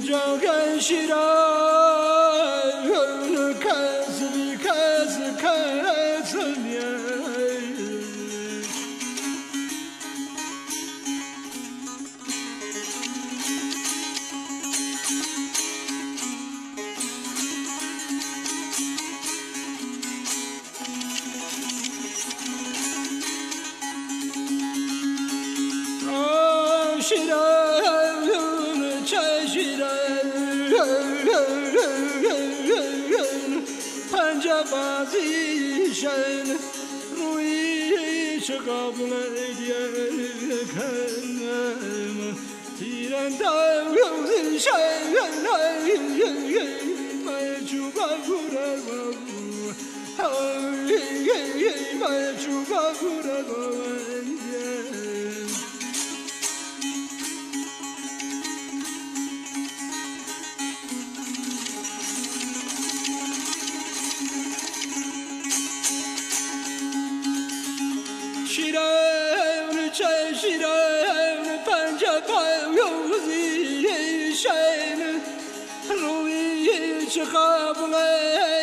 Joe can she don't شیران چه شیران پنجه بازیشن روی چه قابل کنم تیران داوزشن مجوبا گوره مجوبا گوره شیران پنج پایوزی شین روی چه قابله